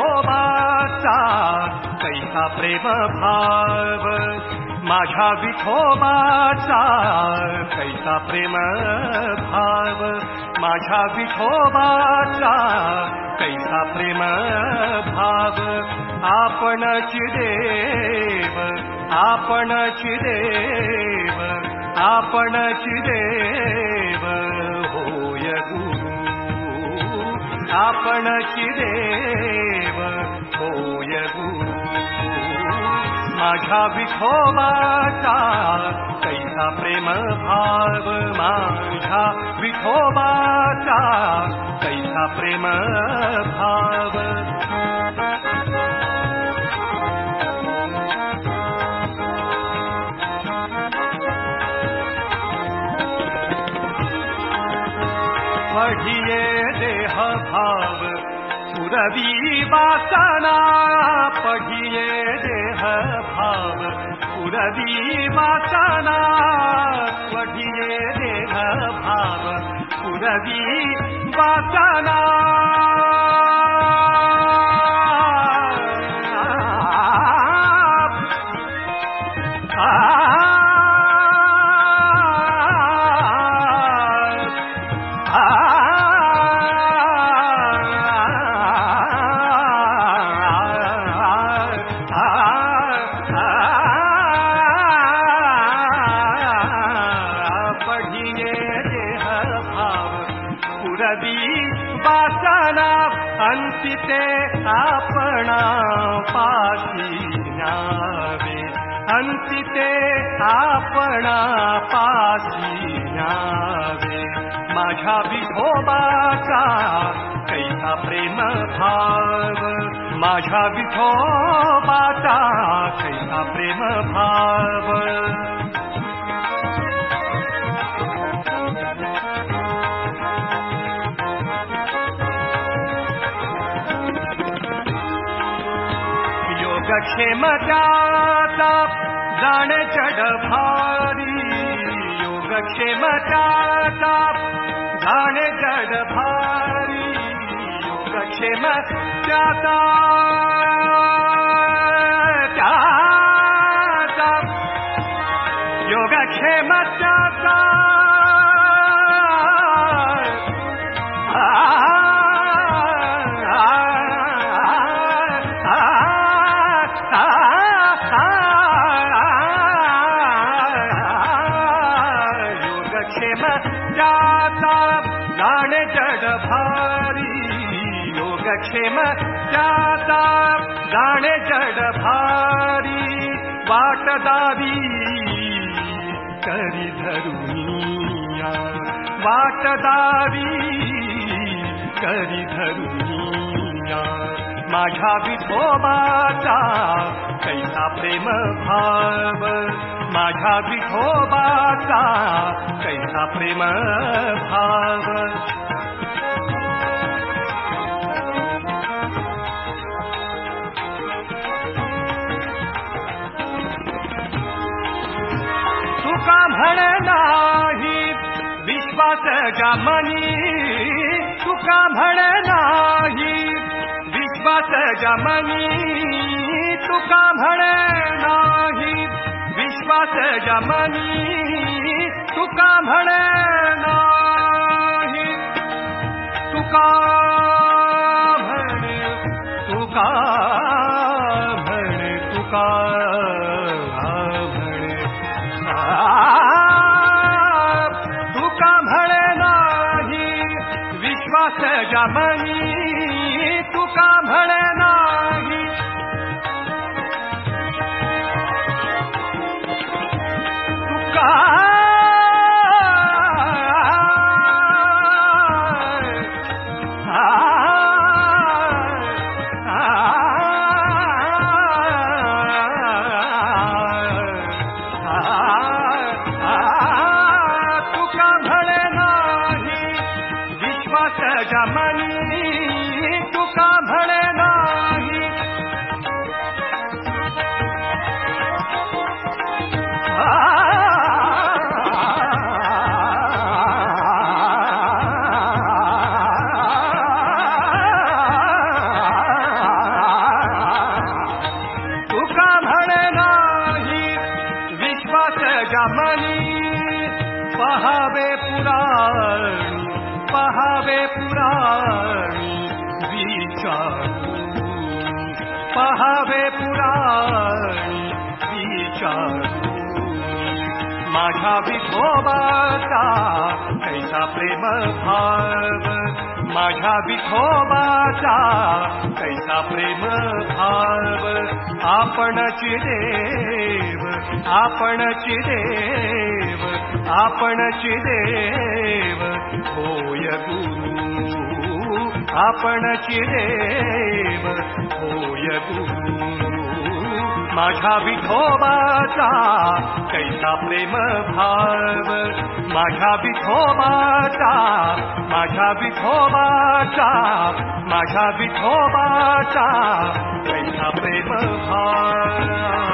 विठोबाचा कैसा प्रेम भाव माझा विठो बाचा, कैसा प्रेम भाव माझा विठो बाचा, कैसा प्रेम भाव आपण चिदेव आपण चिदेव आपण चिदेव आपण देव होय गुरु माझा विठोबाचा कैसा प्रेम भाव माझा विठोबाचा कैसा प्रेम भाव। पढिये देह भाव पुरवी वासना पढिये देह भाव पुरवी वासना पढिये देह भाव पुरवी वासना अंतिते आपणा पाशी न्यावे। अंतिते आपणा पाशी न्यावे। माझ्या विठोबाचा कैसा प्रेम भाव। माझ्या विठोबाचा कैसा प्रेम भाव जाणे चढ भारी। योगक्षेमत्याचा जाणे चढ भारी। योगक्षेम त्याचा भारी योगक्षेम जाता गाणे जड भारी वाट दावी करी वाट दावी करी धरुनिया माझ्या विठोबाचा कैसा प्रेम भाव माझ्या विठोबाचा कैसा प्रेम भाव नाही विश्वास तुका म्हण नाही विश्वास जमनी तुका नाही विश्वास जमनी तुका नाही विश्वास जमनी तुका म्हण पुराणी पहावे पुराणी विचारू पहावे विचारू माझ्या विठोबाचा कैसा प्रेम भाव माझ्या विठोबाचा कैसा प्रेम भाव आपणची देव आपणची देव आपणची देव होय गुरु आपणची देव होय गुरु माझ्या विठोबाचा कैसा प्रेम भाव. माझ्या विठोबाचा माझ्या विठोबाचा माझ्या विठोबाचा कैसा प्रेम भाव.